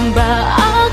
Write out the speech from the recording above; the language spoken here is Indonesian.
Antara